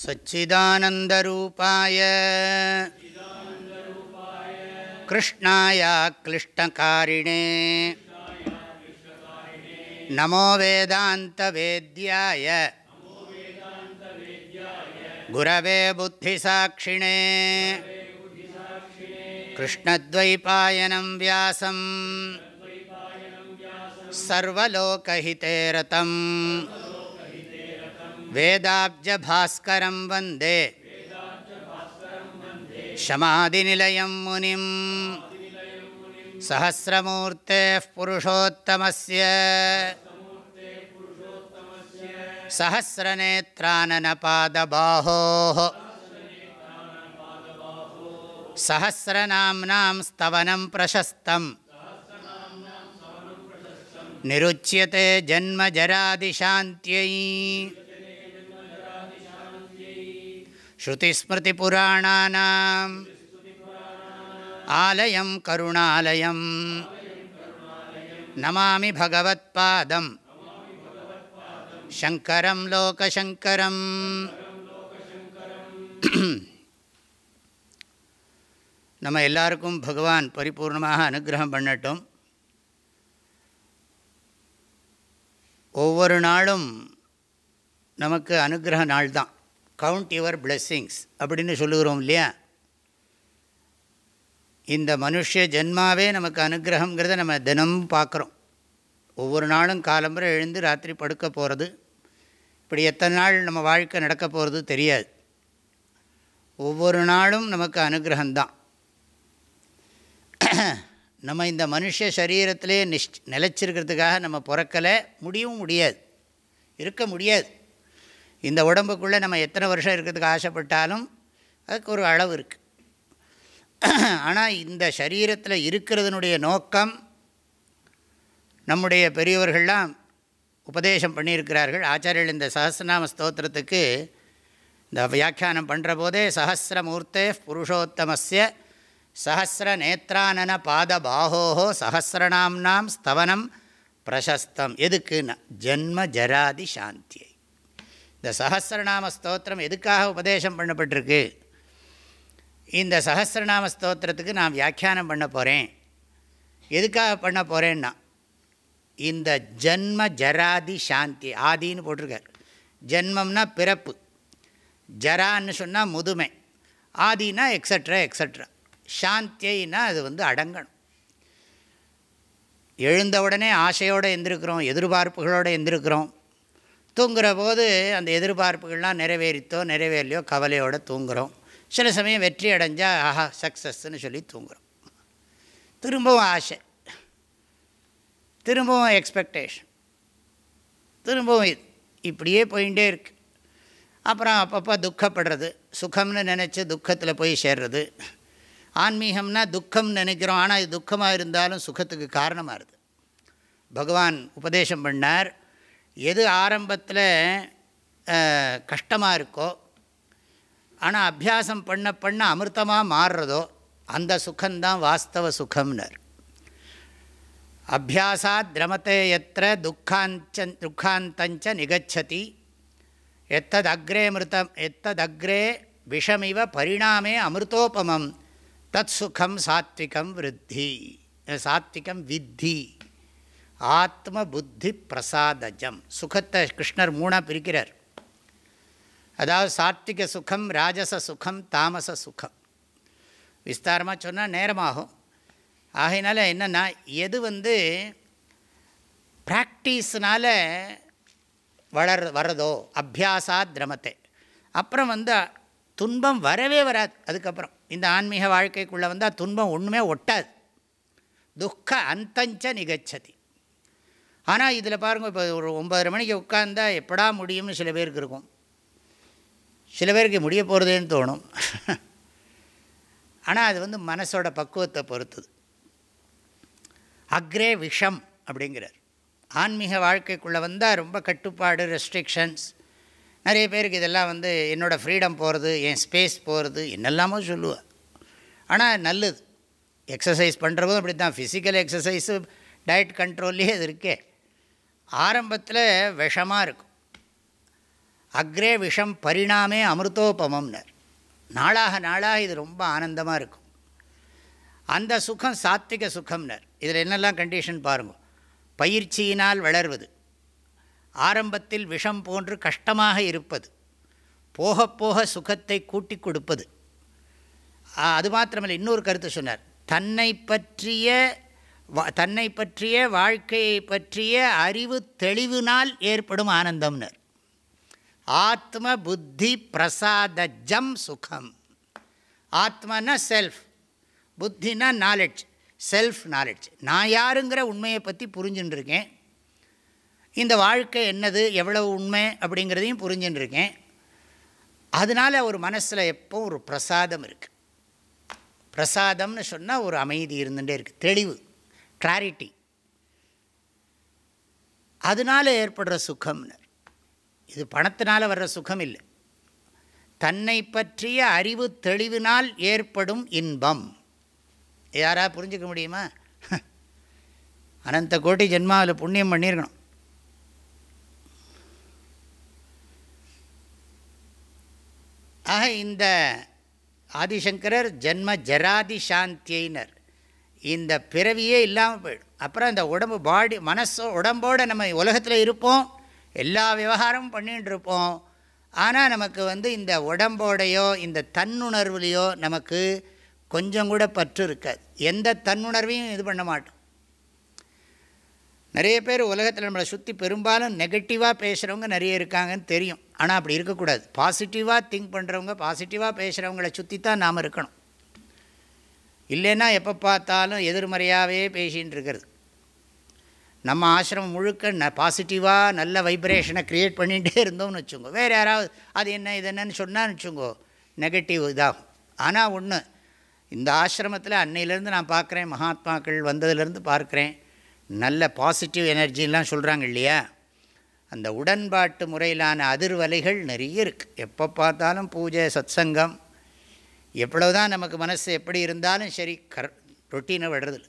सच्चिदानन्दरूपाय। कृष्णाय क्लिष्टकारिणे। नमो वेदान्तवेद्याय। गुरवे बुद्धिसाक्षिणे। कृष्णद्वैपायनं व्यासम् सर्वलोकहिते रतम् वेदाब्जभास्करं वन्दे शमादिनिलयं मुनिं सहस्रमूर्तेः पुरुषोत्तमस्य सहस्रनेत्राननपादबाहोः सहस्रनाम्नां स्तवनं प्रशस्तम् निरुच्यते जन्मजरादिशान्त्यै ஸ்ருதிஸ்மிருதிபுராணானாம். ஆலயம் கருணாலயம். நமாமி பகவத்பாதம். சங்கரம் லோகசங்கரம். நம்ம எல்லாருக்கும் பகவான் பரிபூர்ணமாக அனுகிரகம் பண்ணட்டும். ஒவ்வொரு நாளும் நமக்கு அனுகிரக நாள் கவுண்ட் யுவர் பிளெஸ்ஸிங்ஸ் அப்படின்னு சொல்லுகிறோம் இல்லையா? இந்த மனுஷ ஜென்மாவே நமக்கு அனுகிரகங்கிறத நம்ம தினமும் பார்க்குறோம். ஒவ்வொரு நாளும் காலம்புரை எழுந்து ராத்திரி படுக்க போகிறது இப்படி எத்தனை நாள் நம்ம வாழ்க்கை நடக்க போகிறது தெரியாது. ஒவ்வொரு நாளும் நமக்கு அனுகிரகம்தான். நம்ம இந்த மனுஷ சரீரத்திலே நிஷ் நிலச்சிருக்கிறதுக்காக நம்ம பிறக்கலை முடியவும் முடியாது. இருக்க முடியாது. இந்த உடம்புக்குள்ளே நம்ம எத்தனை வருஷம் இருக்கிறதுக்கு ஆசைப்பட்டாலும் அதுக்கு ஒரு அளவு இருக்குது ஆனால் இந்த சரீரத்தில் இருக்கிறதுனுடைய நோக்கம் நம்முடைய பெரியவர்கள்லாம் உபதேசம் பண்ணியிருக்கிறார்கள். ஆச்சாரியர்கள் இந்த சஹசிரநாம ஸ்தோத்திரத்துக்கு இந்த வியாக்கியானம் பண்ணுற போதே சஹசிரமூர்த்தே புருஷோத்தமஸ்ய சஹசிர நேத்ரானன பாத பாகோஹோ சஹசிரநாம்னாம் ஸ்தவனம் பிரசஸ்தம். எதுக்குன்னா? ஜென்ம ஜராதி சாந்தியை. இந்த சஹசிரநாம ஸ்தோத்திரம் எதுக்காக உபதேசம் பண்ணப்பட்டிருக்கு? இந்த சஹசிரநாம ஸ்தோத்திரத்துக்கு நான் வியாக்கியானம் பண்ண போகிறேன் எதுக்காக பண்ண போகிறேன்னா இந்த ஜன்ம ஜராதி சாந்தி ஆதின்னு போட்டிருக்கார். ஜென்மம்னா பிறப்பு. ஜரான்னு சொன்னால் முதுமை. ஆதினா எக்ஸட்ரா எக்ஸட்ரா சாந்தியைனா அது வந்து அடங்கணும். எழுந்தவுடனே ஆசையோடு எந்திருக்கிறோம் எதிர்பார்ப்புகளோடு எந்திருக்கிறோம். தூங்குகிற போது அந்த எதிர்பார்ப்புகள்லாம் நிறைவேறித்தோ நிறைவேறலையோ கவலையோடு தூங்குகிறோம் சில சமயம் வெற்றி அடைஞ்சால் ஆஹா சக்ஸஸ்ன்னு சொல்லி தூங்குகிறோம் திரும்பவும் ஆசை. திரும்பவும் எக்ஸ்பெக்டேஷன் திரும்பவும் இது இப்படியே போயிட்டே இருக்குது அப்புறம் அப்பப்போ துக்கப்படுறது. சுகம்னு நினச்சி துக்கத்தில் போய் சேர்றது. ஆன்மீகம்னா துக்கம் நினைக்கிறோம். ஆனால் இது துக்கமாக இருந்தாலும் சுகத்துக்கு காரணமாக இருது பகவான் உபதேசம் பண்ணார். எது ஆரம்பத்தில் கஷ்டமாக இருக்கோ ஆனால் அபியாசம் பண்ண பண்ண அமிர்தமாக மாறுறதோ அந்த சுகம்தான் வாஸ்தவ சுகம்னர். அபியாசாத் திரமத்தை எத்த துக்காஞ்ச துக்காந்தஞ்ச நிகச்சதி. எத்தது அக்ரே மிருதம் எத்தது அக்ரே விஷமிவ பரிணாமே அமிர்தோபமம் தத் சுகம் சாத்விகம் விருத்தி சாத்விகம் வித்தி. ஆத்ம புத்தி பிரசாதஜம் சுகத்தை கிருஷ்ணர் மூணாக பிரிக்கிறார். அதாவது சாத்விக சுகம் ராஜச சுகம் தாமச சுகம். விஸ்தாரமாக சொன்னால் நேரமாகும். ஆகையினால என்னென்னா எது வந்து ப்ராக்டிஸ்னால் வளர் வர்றதோ அபியாசா திரமத்தை. அப்புறம் வந்து துன்பம் வரவே வராது. அதுக்கப்புறம் இந்த ஆன்மீக வாழ்க்கைக்குள்ளே வந்தால் துன்பம் ஒன்றுமே ஒட்டாது. துக்க அந்தஞ்ச நிகச்சதி ஆனால் இதில் பாருங்கள் இப்போ ஒரு ஒம்பதரை மணிக்கு உட்காந்தா எப்படா முடியும்னு சில பேருக்கு இருக்கும். சில பேருக்கு முடிய போகிறதேன்னு தோணும். ஆனால் அது வந்து மனசோட பக்குவத்தை பொறுத்தது. அக்ரே விஷம் அப்படிங்கிறார். ஆன்மீக வாழ்க்கைக்குள்ளே வந்தால் ரொம்ப கட்டுப்பாடு ரெஸ்ட்ரிக்ஷன்ஸ் நிறைய பேருக்கு இதெல்லாம் வந்து என்னோடய ஃப்ரீடம் போகிறது என் ஸ்பேஸ் போகிறது என்னெல்லாமோ சொல்லுவேன் ஆனால் நல்லது. எக்ஸசைஸ் பண்ணுறதும் அப்படி தான் ஃபிசிக்கல் எக்ஸசைஸு டயட் கண்ட்ரோல்லையே அது இருக்கே. ஆரம்பத்தில் விஷமாக இருக்கும். அக்ரே விஷம் பரிணாமே அமிர்தோபமம்னர். நாளாக நாளாக இது ரொம்ப ஆனந்தமாக இருக்கும். அந்த சுகம் சாத்விக சுகம்னர். இதில் என்னெல்லாம் கண்டிஷன் பாருங்கள் பயிற்சியினால் வளர்வது. ஆரம்பத்தில் விஷம் போன்று கஷ்டமாக இருப்பது. போக போக சுகத்தை கூட்டி கொடுப்பது. அது மாத்திரமில்லை இன்னொரு கருத்து சொன்னார். தன்னை பற்றிய தன்னை பற்றிய வாழ்க்கையை பற்றிய அறிவு தெளிவினால் ஏற்படும் ஆனந்தம்னர். ஆத்ம புத்தி பிரசாதஜம் சுகம். ஆத்மனா செல்ஃப் புத்தினா நாலெட்ஜ் செல்ஃப் நாலெட்ஜ் நான் யாருங்கிற உண்மையை பற்றி புரிஞ்சுட்டுருக்கேன் இந்த வாழ்க்கை என்னது எவ்வளவு உண்மை அப்படிங்கிறதையும் புரிஞ்சுட்டுருக்கேன் அதனால் ஒரு மனசில் எப்போ ஒரு பிரசாதம் இருக்குது பிரசாதம்னு சொன்னால் ஒரு அமைதி இருந்துகிட்டே இருக்குது தெளிவு. கிளாரிட்டி அதனால் ஏற்படுற சுகம்னு இது பணத்தினால் வர்ற சுகம் இல்லை தன்னை பற்றிய அறிவு தெளிவினால் ஏற்படும் இன்பம். யாரா புரிஞ்சுக்க முடியுமா? அனந்த கோட்டி ஜென்மாவில் புண்ணியம் பண்ணியிருக்கணும் ஆக இந்த ஆதிசங்கரர் ஜென்ம ஜராதி சாந்தியினர் இந்த பிறவியே இல்லாமல் போயிடும். அப்புறம் இந்த உடம்பு பாடி மனசோ உடம்போடு நம்ம உலகத்தில் இருப்போம். எல்லா விவகாரமும் பண்ணிகிட்டு இருப்போம். ஆனால் நமக்கு வந்து இந்த உடம்போடையோ இந்த தன்னுணர்வுலேயோ நமக்கு கொஞ்சம் கூட பற்று இருக்காது. எந்த தன்னுணர்வையும் இது பண்ண மாட்டோம். நிறைய பேர் உலகத்தில் நம்மளை சுற்றி பெரும்பாலும் நெகட்டிவாக பேசுகிறவங்க நிறைய இருக்காங்கன்னு தெரியும். ஆனால் அப்படி இருக்கக்கூடாது. பாசிட்டிவாக திங்க் பண்ணுறவங்க பாசிட்டிவாக பேசுகிறவங்கள சுற்றி தான் நாம் இருக்கணும். இல்லைன்னா எப்போ பார்த்தாலும் எதிர்மறையாகவே பேசின்னு இருக்கிறது. நம்ம ஆசிரமம் முழுக்க ந பாசிட்டிவாக நல்ல வைப்ரேஷனை க்ரியேட் பண்ணிகிட்டே இருந்தோம்னு வச்சுக்கோ. வேறு யாராவது அது என்ன இது என்னன்னு சொன்னான்னு வச்சுக்கோ நெகட்டிவ் இதாகும். ஆனால் ஒன்று இந்த ஆசிரமத்தில் அன்னையிலேருந்து நான் பார்க்குறேன் மகாத்மாக்கள் வந்ததுலேருந்து பார்க்குறேன் நல்ல பாசிட்டிவ் எனர்ஜிலாம் சொல்கிறாங்க இல்லையா? அந்த உடன்பாட்டு முறையிலான அதிர்வலைகள் நிறைய இருக்குது எப்போ பார்த்தாலும் பூஜை சத்சங்கம் எவ்வளோ தான் நமக்கு மனசு எப்படி இருந்தாலும் சரி கர் ரொட்டீனை விடுறதில்ல.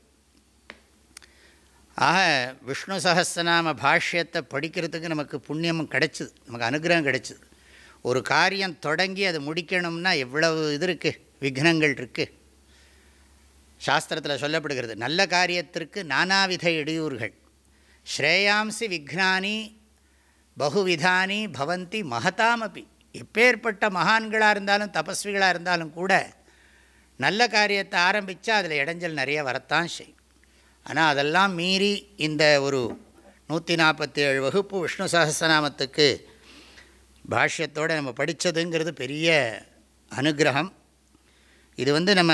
ஆக விஷ்ணு சகஸ்திரநாம பாஷ்யத்தை படிக்கிறதுக்கு நமக்கு புண்ணியம் கிடச்சிது நமக்கு அனுகிரகம் கிடச்சிது. ஒரு காரியம் தொடங்கி அதை முடிக்கணும்னா எவ்வளவு இது இருக்குது விக்னங்கள் இருக்குது சாஸ்திரத்தில் சொல்லப்படுகிறது நல்ல காரியத்திற்கு நானாவித இடையூறுகள். ஸ்ரேயாம்சி விக்னானி பகுவிதானி பவந்தி மகதாமப்பி எப்பேற்பட்ட மகான்களாக இருந்தாலும் தபஸ்விகளாக இருந்தாலும் கூட நல்ல காரியத்தை ஆரம்பித்தா அதில் இடைஞ்சல் நிறைய வரத்தான் செய்யும். ஆனால் அதெல்லாம் மீறி இந்த ஒரு நூற்றி நாற்பத்தி ஏழு வகுப்பு விஷ்ணு சகசநாமத்துக்கு பாஷ்யத்தோடு நம்ம படித்ததுங்கிறது பெரிய அனுகிரகம். இது வந்து நம்ம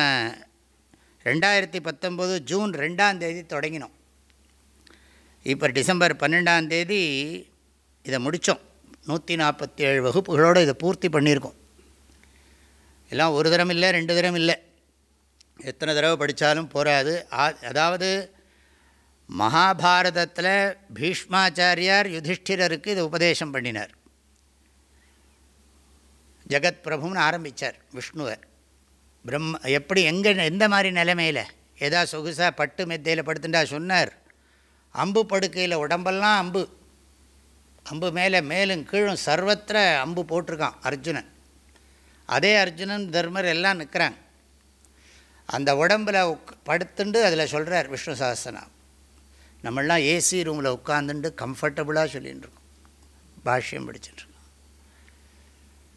ரெண்டாயிரத்தி பத்தொம்போது ஜூன் ரெண்டாம் தேதி தொடங்கினோம். இப்போ டிசம்பர் பன்னெண்டாம் தேதி இதை முடித்தோம் நூற்றி நாற்பத்தி ஏழு வகுப்புகளோடு இதை பூர்த்தி பண்ணியிருக்கோம். எல்லாம் ஒரு தரம் இல்லை ரெண்டு தரம் இல்லை. எத்தனை தடவை படித்தாலும் போகாது அதாவது மகாபாரதத்தில் பீஷ்மாச்சாரியார் யுதிஷ்டிரருக்கு இதை உபதேசம் பண்ணினார். ஜெகத் பிரபுன்னு ஆரம்பித்தார் விஷ்ணுவர் பிரம்ம எப்படி எங்கே எந்த மாதிரி நிலைமையில்? ஏதா சொகுசாக பட்டு மெத்தையில் படுத்துட்டா சொன்னார். அம்பு படுக்கையில் உடம்பெல்லாம் அம்பு. அம்பு மேலே மேலும் கீழும் சர்வத்திர அம்பு போட்டிருக்கான் அர்ஜுனன். அதே அர்ஜுனன் தர்மர் எல்லாம் நிற்கிறாங்க. அந்த உடம்பில் உக் படுத்துண்டு அதில் சொல்கிறார் விஷ்ணு சாஸ்திரம் நம்மளாம் ஏசி ரூமில் உட்காந்துண்டு கம்ஃபர்டபுளாக சொல்லிகிட்டு இருக்கோம் பாஷ்யம் படிச்சுட்டுருக்கோம்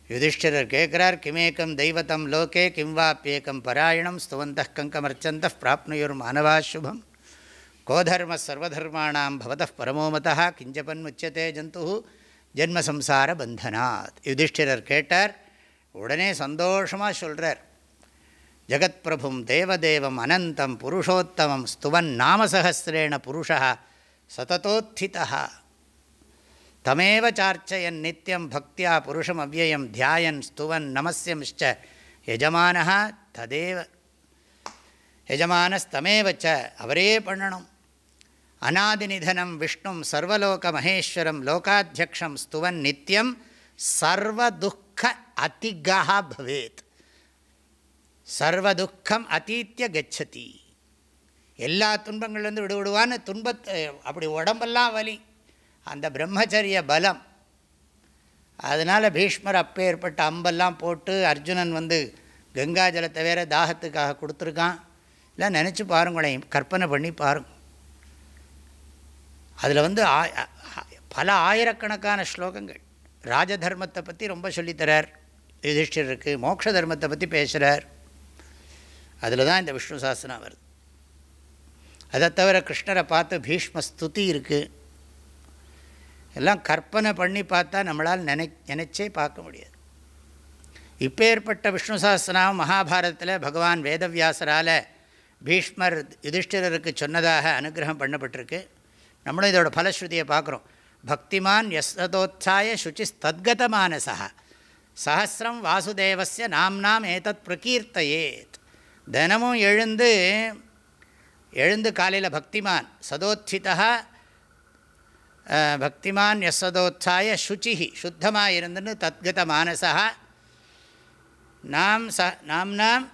யுதிஷ்டிரர் கேட்குறார் கிமேக்கம் தெய்வத்தம் லோகே கிம் வாப்பியேக்கம் பராயணம் ஸ்துவந்த கங்கமர்ச்சந்த பிராப்னுயுர் மானவா சுபம். கோதர்ம சர்வதர்மாணாம் பவத பரமோமதா கிஞ்சபன் முச்சத்தே ஜந்து ஜென்மசம்சார பந்தனாத். யுதிஷ்டிரர் கேட்டார் உடனே சந்தோஷமாக சொல்கிறார் ஜகத்பிரபும் தேவதேவம் அனந்தம் புருஷோத்தமம் ஸ்துவன் நாமசகசிரேண புருஷா சததோத்திதா தமேவ சார்ச்சயன் நித்தியம் பக்தியா புருஷம் அவ்வயம் தியாயன் ஸ்துவன் நமஸ்யமிஷ்ட யஜமான ததேவ யஜமானஸ்தமேவச்ச அவரே பண்ணணும். அநாதிநிதனம் விஷ்ணும் சர்வலோக மகேஸ்வரம் லோகாத்தியக்ஷம் ஸ்துவன் நித்தியம் சர்வதுக்க அதிகா பவேத். சர்வதுக்கம் அதீத்திய கச்சதி. எல்லா துன்பங்கள்லேருந்து விடுவிடுவான்னு துன்பத்தை அப்படி உடம்பெல்லாம் வலி. அந்த பிரம்மச்சரிய பலம். அதனால் பீஷ்மர் அப்போ ஏற்பட்ட அம்பெல்லாம் போட்டு அர்ஜுனன் வந்து கங்கா ஜலத்தை வேற தாகத்துக்காக கொடுத்துருக்கான். இல்லை நினச்சி பாருங்களேன் கற்பனை பண்ணி பாருங்க. அதில் வந்து பல ஆயிரக்கணக்கான ஸ்லோகங்கள். ராஜதர்மத்தை பற்றி ரொம்ப சொல்லித்தரார். இருக்குது மோட்ச தர்மத்தை பற்றி பேசுகிறார் அதில் தான் இந்த விஷ்ணு சாஸ்திரம் வருது. அதை தவிர கிருஷ்ணரை பார்த்து பீஷ்ம ஸ்துதி இருக்குது எல்லாம் கற்பனை பண்ணி பார்த்தா நம்மளால் நினை நினச்சே பார்க்க முடியாது. இப்போ ஏற்பட்ட விஷ்ணு சாஸ்திரம் மகாபாரதத்தில் பகவான் வேதவியாசரால் பீஷ்மர் யுதிஷ்டிரருக்கு சொன்னதாக அனுகிரகம் பண்ணப்பட்டிருக்கு. நம்மளும் இதோட ஃபலஸ்ருதியை பார்க்குறோம். பக்திமான் யசதோத்சாய சுச்சி தத்கத மானசா சஹசிரம் வாசுதேவசிய நாம்னாம் ஏதத் பிரகீர்த்தையேத். தினமும் எழுந்து எழுந்து காலையில் பக்திமான் சதோத்திதா பக்திமான் யசதோத்சாய சுச்சிஹி சுத்தமாக இருந்துன்னு தத்கத மானசா நாம் ச நாம் நாம்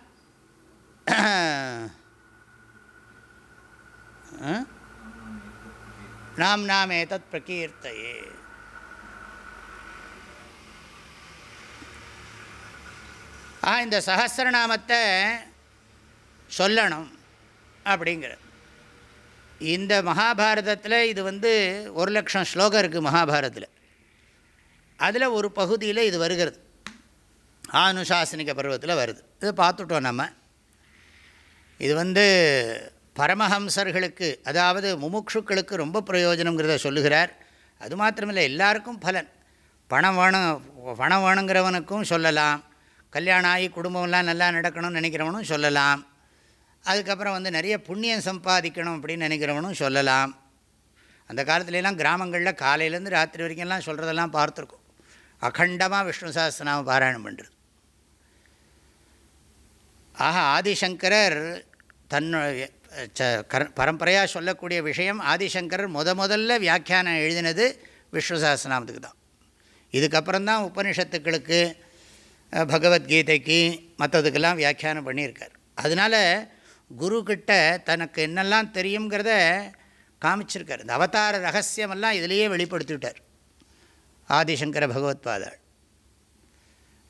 நாம் நாம் ஏதத் பிரகீர்த்தையே. ஆ இந்த சஹசிரநாமத்தை சொல்லணும் அப்படிங்கிறது. இந்த மகாபாரதத்தில் இது வந்து ஒரு லட்சம் ஸ்லோகம் இருக்குது மகாபாரதத்தில். அதில் ஒரு பகுதியில் இது வருகிறது. ஆனுசாசனிக பருவத்தில் வருது. இது பார்த்துட்டோம் நம்ம. இது வந்து பரமஹம்சர்களுக்கு அதாவது முமுட்சுக்களுக்கு ரொம்ப பிரயோஜனங்கிறத சொல்லுகிறார். அது மாத்திரமில்லை எல்லாருக்கும் பலன். பணம் வேணும் பணம் வேணுங்கிறவனுக்கும் சொல்லலாம். கல்யாணம் ஆகி குடும்பம்லாம் நல்லா நடக்கணும்னு நினைக்கிறவனும் சொல்லலாம். அதுக்கப்புறம் வந்து நிறைய புண்ணியம் சம்பாதிக்கணும் அப்படின்னு நினைக்கிறவனும் சொல்லலாம். அந்த காலத்துலலாம் கிராமங்களில் காலையிலேருந்து ராத்திரி வரைக்கும்லாம் சொல்கிறதெல்லாம் பார்த்துருக்கோம். அகண்டமாக விஷ்ணு சாஸ்திரநாம பாராயணம் பண்ணுறது ஆக ஆதிசங்கரர் தன்னுடைய பரம்பரையாக சொல்லக்கூடிய விஷயம் ஆதிசங்கரர் முத முதல்ல வியாக்கியானம் எழுதினது விஷ்ணு தான். இதுக்கப்புறம் தான் உபனிஷத்துக்களுக்கு பகவத்கீதைக்கு மற்றதுக்கெல்லாம் வியாக்கியானம் பண்ணியிருக்கார். அதனால் குருக்கிட்ட தனக்கு என்னெல்லாம் தெரியுங்கிறத காமிச்சிருக்கார். இந்த அவதார ரகசியமெல்லாம் இதிலேயே வெளிப்படுத்திவிட்டார் ஆதிசங்கர பகவத்பாதாள்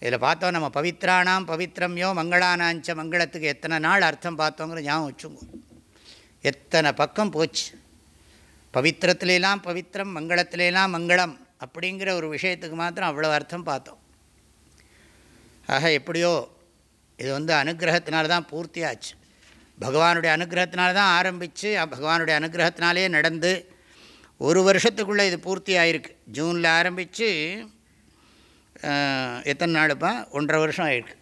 இதில் பார்த்தோம் நம்ம பவித்ரானாம் பவித்ரம்யோ மங்களானாஞ்ச மங்களத்துக்கு எத்தனை நாள் அர்த்தம் பார்த்தோங்கிற ஞாபகம் வச்சுங்க எத்தனை பக்கம் போச்சு? பவித்திரத்துலாம் பவித்திரம் மங்களத்திலாம் மங்களம் அப்படிங்கிற ஒரு விஷயத்துக்கு மாத்திரம் அவ்வளோ அர்த்தம் பார்த்தோம். ஆக எப்படியோ இது வந்து அனுகிரகத்தினால தான் பூர்த்தி ஆச்சு பகவானுடைய அனுகிரகத்தினால தான் ஆரம்பித்து பகவானுடைய அனுகிரகத்தினாலே நடந்து ஒரு வருஷத்துக்குள்ளே இது பூர்த்தி ஆகிருக்கு ஜூனில் ஆரம்பித்து எத்தனை நாளுப்பா? ஒன்றரை வருஷம் ஆயிருக்கு.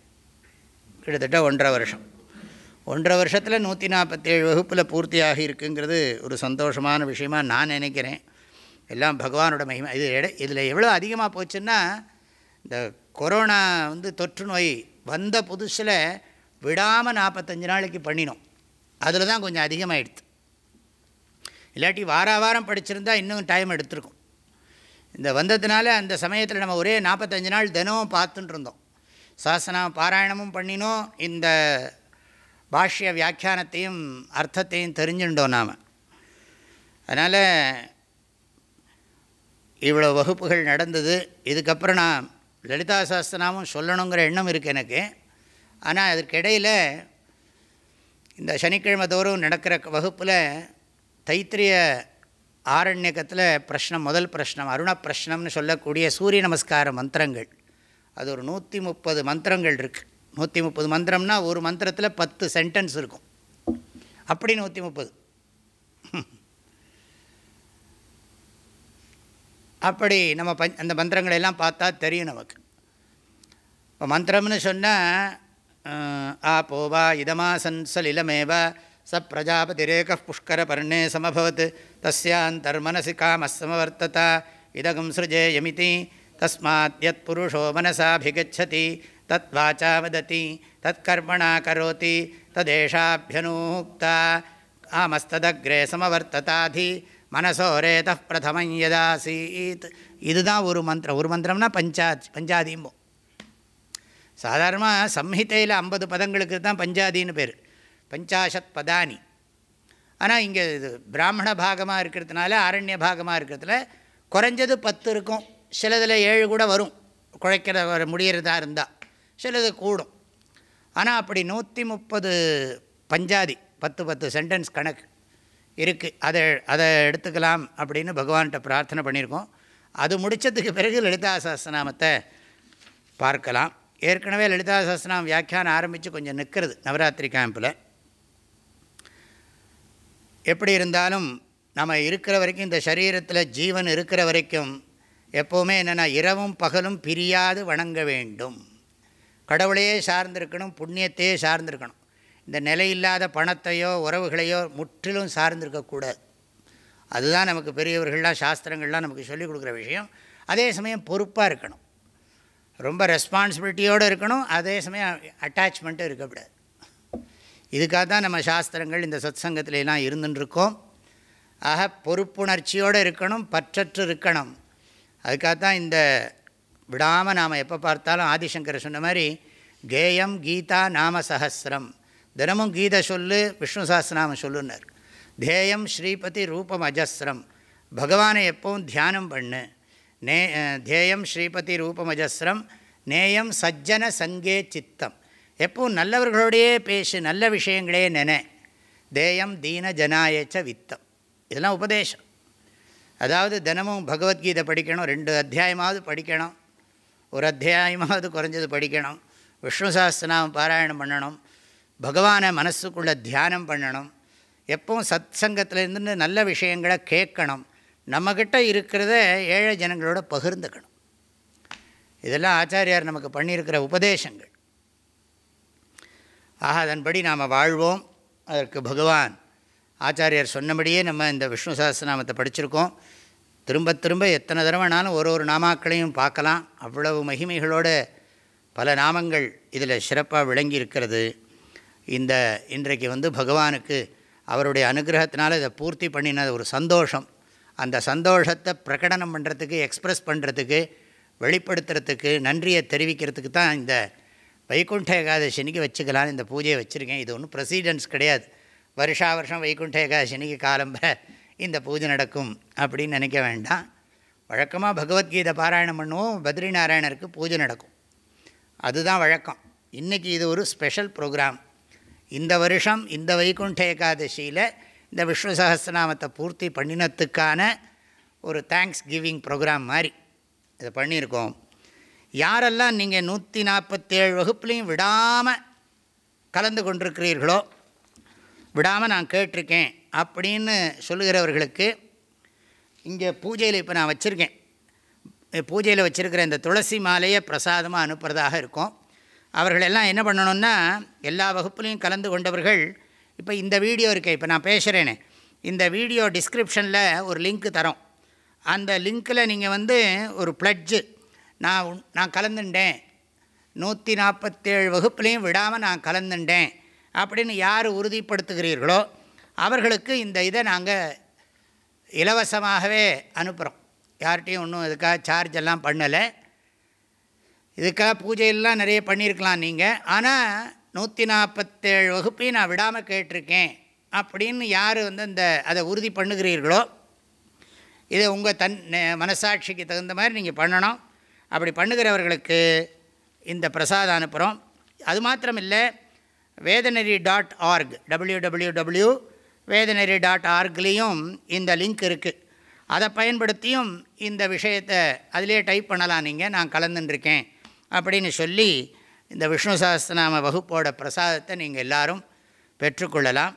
கிட்டத்தட்ட ஒன்றரை வருஷம். ஒன்றரை வருஷத்தில் நூற்றி நாற்பத்தேழு வகுப்பில் பூர்த்தி ஆகியிருக்குங்கிறது ஒரு சந்தோஷமான விஷயமாக நான் நினைக்கிறேன். எல்லாம் பகவானோட மகிமை. இது எடை இதில் எவ்வளோ அதிகமாக போச்சுன்னா இந்த கொரோனா வந்து தொற்று நோய் வந்த புதுசில் விடாமல் நாற்பத்தஞ்சு நாளைக்கு பண்ணினோம். அதில் தான் கொஞ்சம் அதிகமாகிடுது இல்லாட்டி வார வாரம் படிச்சிருந்தால் இன்னும் டைம் எடுத்திருக்கும். இந்த வந்ததுனால அந்த சமயத்தில் நம்ம ஒரே நாற்பத்தஞ்சு நாள் தினமும் பார்த்துட்டு இருந்தோம். சாசனா பாராயணமும் பண்ணினோம். இந்த பாஷ்ய வியாக்கியானத்தையும் அர்த்தத்தையும் தெரிஞ்சுட்டோம் நாம். அதனால் இவ்வளோ வகுப்புகள் நடந்தது. இதுக்கப்புறம் நான் லலிதா சாஸ்திரநாமம் சொல்லணுங்கிற எண்ணம் இருக்குது எனக்கு. ஆனால் அதற்கிடையில் இந்த சனிக்கிழமை தோறும் நடக்கிற வகுப்பில் தைத்திரிய ஆரண்யக்கத்தில் பிரஷ்னம் முதல் பிரஷ்னம் அருண பிரஷ்னம்னு சொல்லக்கூடிய சூரிய நமஸ்கார மந்திரங்கள். அது ஒரு நூற்றி முப்பது மந்திரங்கள் இருக்குது நூற்றி முப்பது மந்திரம்னா ஒரு மந்திரத்தில் பத்து சென்டென்ஸ் இருக்கும். அப்படி நூற்றி முப்பது. அப்படி நம்ம பஞ் அந்த மந்திரங்களெல்லாம் பார்த்தா தெரியும் நமக்கு. இப்போ மந்திரம்னு சொன்னால் ஆப்போவா இதமாசன்சலிலமேவ ச பிரஜாபதிரேக புஷ்கர பர்ணே சமபவத் தஸ்யாந்தர்மனசி காமசமவர்த்ததா இதகம் சிருஜேயமிதி தஸ்மாத் யத் புருஷோ மனசாபிகச்சதி தத் வாச்சா வததி தற்கர்மணா கரோதி ததேஷாபியனூக்தா காமஸ்ததக்ரே சமவர்த்ததாதி மனசோரேத பிரதமம் யதாசீத் இதுதான் ஒரு மந்திரம். ஒரு மந்திரம்னா பஞ்சா பஞ்சாதிம்போ. சாதாரணமாக சம்ஹிதையில் ஐம்பது பதங்களுக்கு தான் பஞ்சாதின்னு பேர். பஞ்சாஷத் பதானி. ஆனால் இங்கே இது பிராமண பாகமாக இருக்கிறதுனால ஆரண்ய பாகமாக இருக்கிறதுல குறைஞ்சது பத்து இருக்கும். சிலதில் ஏழு கூட வரும். குழைக்கிற முடிகிறதா இருந்தால் சிலது கூடும். ஆனால் அப்படி நூற்றி முப்பது பஞ்சாதி பத்து பத்து சென்டென்ஸ் கணக்கு இருக்குது அதை அதை எடுத்துக்கலாம் அப்படின்னு பகவான்கிட்ட பிரார்த்தனை பண்ணியிருக்கோம். அது முடித்ததுக்கு பிறகு லலிதா சஹஸ்ரநாமத்தை பார்க்கலாம். ஏற்கனவே லலிதா சஹஸ்ரநாமம் வியாக்கியானம் ஆரம்பித்து கொஞ்சம் நிற்கிறது நவராத்திரி கேம்பில் எப்படி இருந்தாலும் நம்ம இருக்கிற வரைக்கும் இந்த சரீரத்தில் ஜீவன் இருக்கிற வரைக்கும் எப்போவுமே என்னென்னா இரவும் பகலும் பிரியாது வணங்க வேண்டும். கடவுளையே சார்ந்திருக்கணும் புண்ணியத்தையே சார்ந்திருக்கணும். இந்த நிலையில்லாத பணத்தையோ உறவுகளையோ முற்றிலும் சார்ந்திருக்கக்கூடாது அதுதான் நமக்கு பெரியவர்கள்லாம் சாஸ்திரங்கள்லாம் நமக்கு சொல்லிக் கொடுக்குற விஷயம். அதே சமயம் பொறுப்பாக இருக்கணும். ரொம்ப ரெஸ்பான்சிபிலிட்டியோடு இருக்கணும் அதே சமயம் அட்டாச்மெண்ட்டும் இருக்கக்கூடாது. இதுக்காக தான் நம்ம சாஸ்திரங்கள் இந்த சத் சங்கத்திலலாம் இருந்துட்டுருக்கோம் ஆக பொறுப்புணர்ச்சியோடு இருக்கணும் பற்றற்று இருக்கணும். அதுக்காக தான் இந்த விடாமல் நாம் எப்போ பார்த்தாலும் ஆதிசங்கர் சொன்ன மாதிரி கேயம் கீதா நாம சஹசிரம். தினமும் கீதை சொல்லு விஷ்ணு சஹஸ்ரநாமம் சொல்லுன்னார். தேயம் ஸ்ரீபதி ரூபம் அஜஸ்ரம் பகவானை எப்பவும் தியானம் பண்ணு. நே தேயம் ஸ்ரீபதி ரூபம் அஜஸ்ரம் நேயம் சஜ்ஜன சங்கே சித்தம். எப்பவும் நல்லவர்களோடையே பேசு நல்ல விஷயங்களே நினை. தேயம் தீன ஜனாயச்ச வித்தம். இதெல்லாம் உபதேசம். அதாவது தினமும் பகவத்கீதை படிக்கணும் ரெண்டு அத்தியாயமாவது படிக்கணும். ஒரு அத்தியாயமாவது குறைஞ்சது படிக்கணும். விஷ்ணு சாஸ்திரநாமம் பாராயணம் பண்ணணும். பகவானை மனசுக்குள்ளே தியானம் பண்ணணும். எப்பவும் சத் சங்கத்திலேருந்து நல்ல விஷயங்களை கேட்கணும். நம்மக்கிட்ட இருக்கிறத ஏழை ஜனங்களோட பகிர்ந்துக்கணும். இதெல்லாம் ஆச்சாரியார் நமக்கு பண்ணியிருக்கிற உபதேசங்கள். ஆக அதன்படி நாம் வாழ்வோம். அதற்கு பகவான் ஆச்சாரியர் சொன்னபடியே நம்ம இந்த விஷ்ணு சாஸ்திரநாமத்தை படிச்சிருக்கோம். திரும்ப திரும்ப எத்தனை தடவைனாலும் ஒரு ஒரு நாமாக்களையும் பார்க்கலாம். அவ்வளவு மகிமைகளோடு பல நாமங்கள் இதில் சிறப்பாக விளங்கி இருக்கிறது இந்த இன்றைக்கு வந்து பகவானுக்கு அவருடைய அனுகிரகத்தினால் இதை பூர்த்தி பண்ணினது ஒரு சந்தோஷம். அந்த சந்தோஷத்தை பிரகடனம் பண்ணுறதுக்கு எக்ஸ்ப்ரெஸ் பண்ணுறதுக்கு வெளிப்படுத்துறதுக்கு நன்றியை தெரிவிக்கிறதுக்கு தான் இந்த வைகுண்ட ஏகாதசினிக்கு வச்சுக்கலான்னு இந்த பூஜையை வச்சுருக்கேன். இது ஒன்றும் ப்ரொசீடன்ஸ் கிடையாது. வருஷா வருஷம் வைகுண்ட ஏகாதசினிக்கு காலம்பரை இந்த பூஜை நடக்கும் அப்படின்னு நினைக்க வேண்டாம். வழக்கமாக பகவத்கீதை பாராயணம் பண்ணுவோம். பத்ரி நாராயணருக்கு பூஜை நடக்கும். அதுதான் வழக்கம். இன்றைக்கி இது ஒரு ஸ்பெஷல் ப்ரோக்ராம். இந்த வருஷம் இந்த வைகுண்ட ஏகாதசியில் இந்த விஷ்ணு பூர்த்தி பண்ணினத்துக்கான ஒரு தேங்க்ஸ் கிவிங் ப்ரோக்ராம் மாதிரி இதை பண்ணியிருக்கோம். யாரெல்லாம் நீங்கள் நூற்றி நாற்பத்தேழு வகுப்புலையும் விடாமல் கலந்து கொண்டிருக்கிறீர்களோ விடாமல் நான் கேட்டிருக்கேன். அப்படின்னு சொல்லுகிறவர்களுக்கு இங்கே பூஜையில் இப்போ நான் வச்சுருக்கேன். பூஜையில் வச்சுருக்கிற இந்த துளசி மாலையை பிரசாதமாக அனுப்புகிறதாக இருக்கும். அவர்களெல்லாம் என்ன பண்ணணுன்னா எல்லா வகுப்புலையும் கலந்து கொண்டவர்கள் இப்போ இந்த வீடியோ இருக்கே இப்போ நான் பேசுகிறேனே இந்த வீடியோ டிஸ்கிரிப்ஷனில் ஒரு லிங்க்கு தரோம். அந்த லிங்க்கில் நீங்கள் வந்து ஒரு ப்ளட்ஜு நான் நான் கலந்துட்டேன். நூற்றி நாற்பத்தேழு வகுப்புலேயும் விடாமல் நான் கலந்துட்டேன் அப்படின்னு யார் உறுதிப்படுத்துகிறீர்களோ அவர்களுக்கு இந்த இதை நாங்கள் இலவசமாகவே அனுப்புகிறோம் யார்கிட்டையும் ஒன்றும் இதுக்காக சார்ஜ் எல்லாம் பண்ணலை. இதுக்காக பூஜையெல்லாம் நிறைய பண்ணியிருக்கலாம் நீங்கள் ஆனால் நூற்றி நாற்பத்தேழு வகுப்பையும் நான் விடாமல் கேட்டிருக்கேன் அப்படின்னு யார் வந்து அந்த அதை உறுதி பண்ணுகிறீர்களோ இதை உங்கள் தன் மனசாட்சிக்கு தகுந்த மாதிரி நீங்கள் பண்ணணும். அப்படி பண்ணுகிறவர்களுக்கு இந்த பிரசாதம் அனுப்புகிறோம் அது மாத்திரம் இல்லை Vedaneri dot org W W W Vedaneri dot ஆர்க்லேயும் இந்த லிங்க் இருக்குது அதை பயன்படுத்தியும் இந்த விஷயத்தை அதிலே டைப் பண்ணலாம். நீங்கள் நான் கலந்துட்டுருக்கேன் அப்படின்னு சொல்லி இந்த விஷ்ணு சாஸ்திரநாம வகுப்போட பிரசாதத்தை நீங்கள் எல்லாரும் பெற்றுக்கொள்ளலாம்.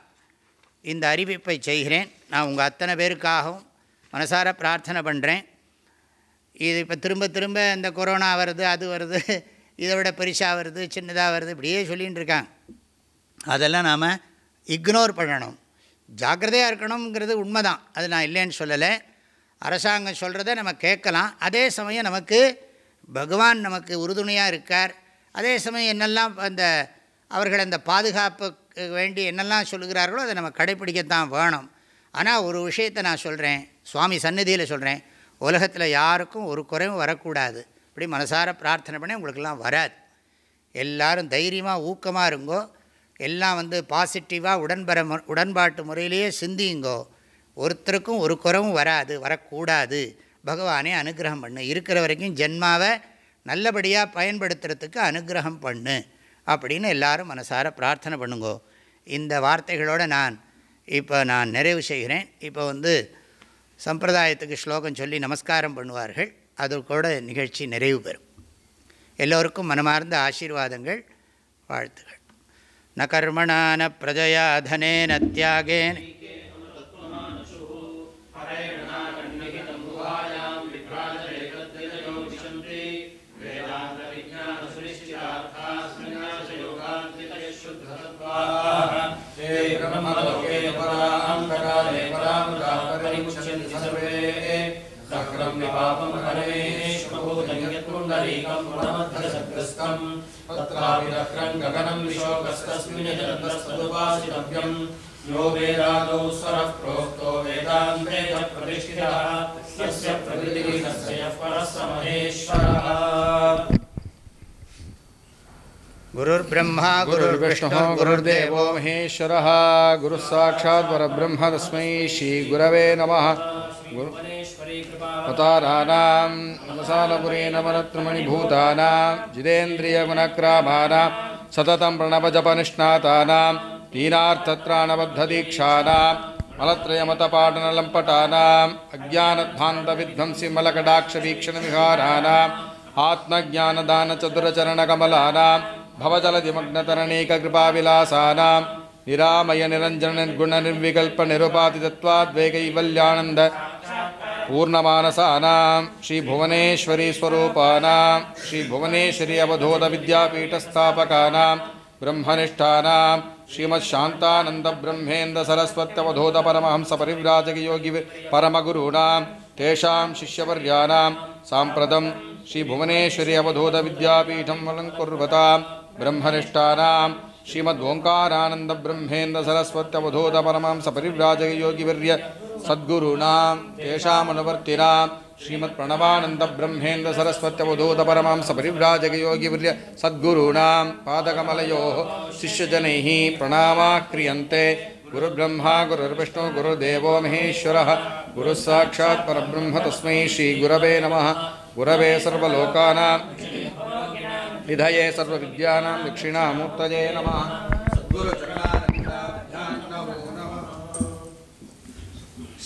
இந்த அறிவிப்பை செய்கிறேன். நான் உங்கள் அத்தனை பேருக்காகவும் மனசார பிரார்த்தனை பண்ணுறேன் இது இப்போ திரும்ப திரும்ப இந்த கொரோனா வருது அது வருது இதை விட பெருசாக வருது சின்னதாக வருது இப்படியே சொல்லிகிட்டு இருக்காங்க அதெல்லாம் நாம் இக்னோர் பண்ணணும். ஜாக்கிரதையாக இருக்கணுங்கிறது உண்மைதான். அது நான் இல்லைன்னு சொல்லலை. அரசாங்கம் சொல்கிறத நம்ம கேட்கலாம். அதே சமயம் நமக்கு பகவான் நமக்கு உறுதுணையாக இருக்கார். அதே சமயம் என்னெல்லாம் அந்த அவர்கள் அந்த பாதுகாப்புக்கு வேண்டி என்னெல்லாம் சொல்லுகிறார்களோ அதை நம்ம கடைப்பிடிக்கத்தான் வேணும். ஆனால் ஒரு விஷயத்தை நான் சொல்கிறேன் சுவாமி சந்நிதியில் சொல்கிறேன் உலகத்தில் யாருக்கும் ஒரு குறைவும் வரக்கூடாது. இப்படி மனசார பிரார்த்தனை பண்ணி உங்களுக்கெல்லாம் வராது. எல்லோரும் தைரியமாக ஊக்கமாக இருங்கோ. எல்லாம் வந்து பாசிட்டிவாக உடன்பர மு- உடன்பாட்டு முறையிலேயே சிந்தியுங்கோ ஒருத்தருக்கும் ஒரு குறவும் வராது வரக்கூடாது. பகவானே அனுகிரகம் பண்ணு. இருக்கிற வரைக்கும் ஜென்மாவை நல்லபடியாக பயன்படுத்துறதுக்கு அனுகிரகம் பண்ணு அப்படின்னு எல்லாரும் மனசார பிரார்த்தனை பண்ணுங்கோ. இந்த வார்த்தைகளோடு நான் இப்போ நான் நிறைவு செய்கிறேன். இப்போ வந்து சம்பிரதாயத்துக்கு ஸ்லோகம் சொல்லி நமஸ்காரம் பண்ணுவார்கள். அது கூட நிகழ்ச்சி நிறைவு பெறும். எல்லோருக்கும் மனமார்ந்த ஆசீர்வாதங்கள். வாழ்த்துகள். न कर्मणा न प्रजया धनेन त्यागे हरेष्मभूतं यत्पुण्डरीकं गुणमध्यसग्रस्तम् तत्रापि दक्रं गगनं विशोकस्तस्मिन् जन्तस्तदुपासितव्यम् यो वेदादौ स्वरः प्रोक्तो वेदान्ते प्रतिष्ठितः यस्य यः परः स महेश्वरः। गुरुर्ब्रह्मा, गुरुर्विष्णुः, गुरुर्देवो महेश्वरः। गुरुः साक्षात् परब्रह्म तस्मै श्रीगुरवे नमः। लपुरेण वरतृमणिभूतानां जितेन्द्रियगुणक्रामाणां सततं प्रणवजपनिष्णातानां दीनार्थत्राणबद्धदीक्षानां मलत्रयमतपाटनलम्पटानाम् अज्ञानध्वान्तविध्वंसि मलकटाक्षवीक्षणविहाराणाम् आत्मज्ञानदानचतुरचरणकमलानां भवजलधिमग्नतरणैककृपाविलासानां निरामयनिरञ्जननिर्गुणनिर्विकल्पनिरुपातितत्वाद्वेगैवल्यानन्द पूर्णमानसानां श्रीभुवनेश्वरी स्वरूपानां श्रीभुवनेश्वरी अवधूतविद्यापीठस्थापकानां ब्रह्मनिष्ठानां श्रीमच्छान्तानन्दब्रह्मेन्दसरस्वत्यवधूतपरमहंसपरिव्राजकयोगि परमगुरूणां तेषां शिष्यवर्याणां साम्प्रतं श्रीभुवनेश्वरी अवधूतविद्यापीठं वलङ्कुर्वतां ब्रह्मनिष्ठानां श्रीमद्ओङ्कारानन्दब्रह्मेन्दसरस्वत्यवधूतपरमहंसपरिव्राजकयोगिवर्य सद्गुरूणां तेषामनुवर्तिनां श्रीमत्प्रणवानन्दब्रह्मेन्द्रसरस्वत्यवधूतपरमांसपरिव्राजकयोगिवर्य सद्गुरूणां पादकमलयोः शिष्यजनैः प्रणामाः क्रियन्ते गुरुब्रह्मा, गुरुर्विष्णु, गुरुर्देवो महेश्वरः। गुरुः साक्षात् परब्रह्म तस्मै श्रीगुरवे नमः। गुरवे सर्वलोकानां निधये सर्वविद्यानां दक्षिणामूर्तये नमः। सद्गुरुनाथ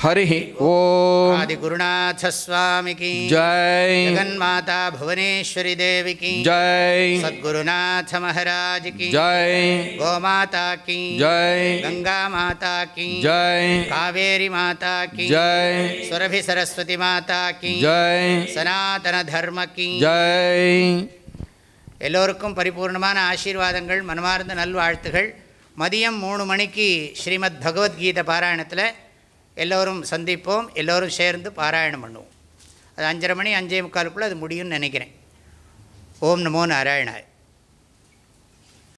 ஹரி ஓம் ஆதி குருநாத சுவாமி की ஜெய் जगन्माता भुवनेश्वरी देवी की ஜெய் सद्गुरुनाथ महाराज की ஜெய் गोमाता की ஜெய் गंगा माता की ஜெய் कावेरी माता की ஜெய் सुरभि सरस्वती माता की ஜெய் சனாதன தர்ம கி ஜெய் எல்லோருக்கும் பரிபூர்ணமான ஆசீர்வாதங்கள் மனமார்ந்த நல்வாழ்த்துகள் மதியம் மூணு மணிக்கு ஸ்ரீமத் பகவத்கீதை பாராயணத்தில் எல்லோரும் சந்திப்போம் எல்லோரும் சேர்ந்து பாராயணம் பண்ணுவோம். அது அஞ்சரை மணி அஞ்சே முக்காலுக்குள்ளே அது முடியும்னு நினைக்கிறேன். ஓம் நமோ நாராயணாய்.